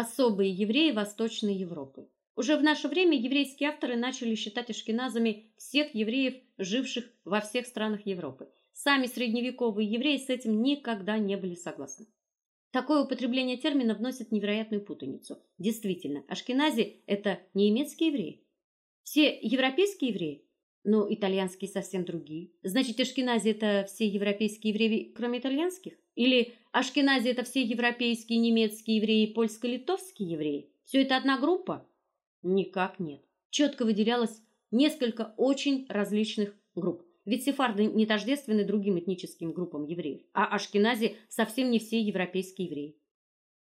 особые евреи Восточной Европы. Уже в наше время еврейские авторы начали считать ашкеназами всех евреев, живших во всех странах Европы. Сами средневековые евреи с этим никогда не были согласны. Такое употребление термина вносит невероятную путаницу. Действительно, ашкенази это не немецкие евреи. Все европейские евреи, но итальянские совсем другие. Значит, ашкенази это все европейские евреи, кроме итальянских? Или ашкенази это все европейские, немецкие евреи, польско-литовские евреи? Все это одна группа? Никак нет. Четко выделялось несколько очень различных групп. Ведь сефарды не тождественны другим этническим группам евреев, а ашкенази совсем не все европейские евреи.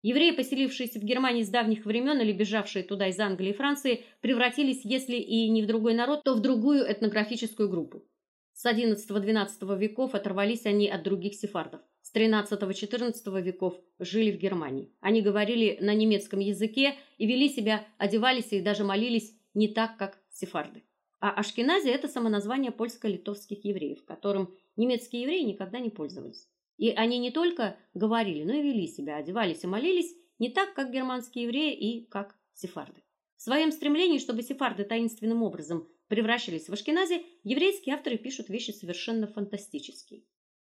Евреи, поселившиеся в Германии с давних времен или бежавшие туда из Англии и Франции, превратились, если и не в другой народ, то в другую этнографическую группу. С XI-XII веков оторвались они от других сефардов. С XIII-XIV веков жили в Германии. Они говорили на немецком языке и вели себя, одевались и даже молились не так, как сефарды. А Ашкенази это самоназвание польско-литовских евреев, которым немецкие евреи никогда не пользовались. И они не только говорили, но и вели себя, одевались и молились не так, как германские евреи и как сефарды. В своем стремлении, чтобы сефарды таинственным образом превращались в ашкенази, еврейские авторы пишут вещи совершенно фантастические.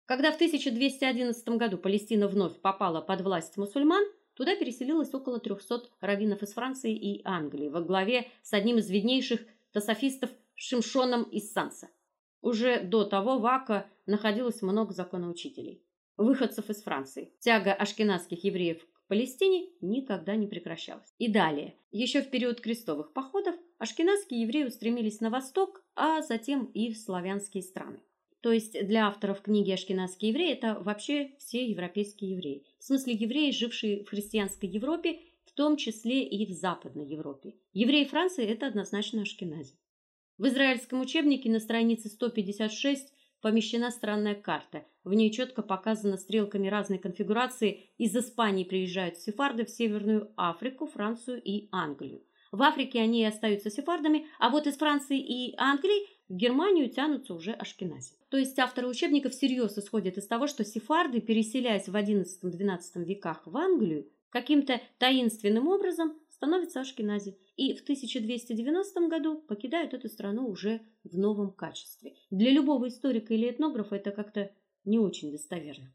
Когда в 1211 году Палестина вновь попала под власть мусульман, туда переселилось около 300 раввинов из Франции и Англии во главе с одним из виднейших тософистов Шимшоном из Санса. Уже до того в Ака находилось много законоучителей, выходцев из Франции. Тяга ашкеназских евреев к Палестине никогда не прекращалась. И далее, еще в период крестовых походов, ашкеназские евреи устремились на восток, а затем и в славянские страны. То есть для авторов книги Ашкеназские евреи это вообще все европейские евреи. В смысле евреи, жившие в христианской Европе, в том числе и в Западной Европе. Евреи Франции это однозначно ашкенази. В израильском учебнике на странице 156 помещена странная карта. В ней четко показано стрелками разной конфигурации. Из Испании приезжают сефарды в Северную Африку, Францию и Англию. В Африке они остаются сефардами, а вот из Франции и Англии в Германию тянутся уже ашкенази. То есть авторы учебников всерьез исходят из того, что сефарды, переселяясь в XI-XII веках в Англию, каким-то таинственным образом становятся ашкенази и в 1290 году покидают эту страну уже в новом качестве. Для любого историка или этнографа это как-то не очень достоверно.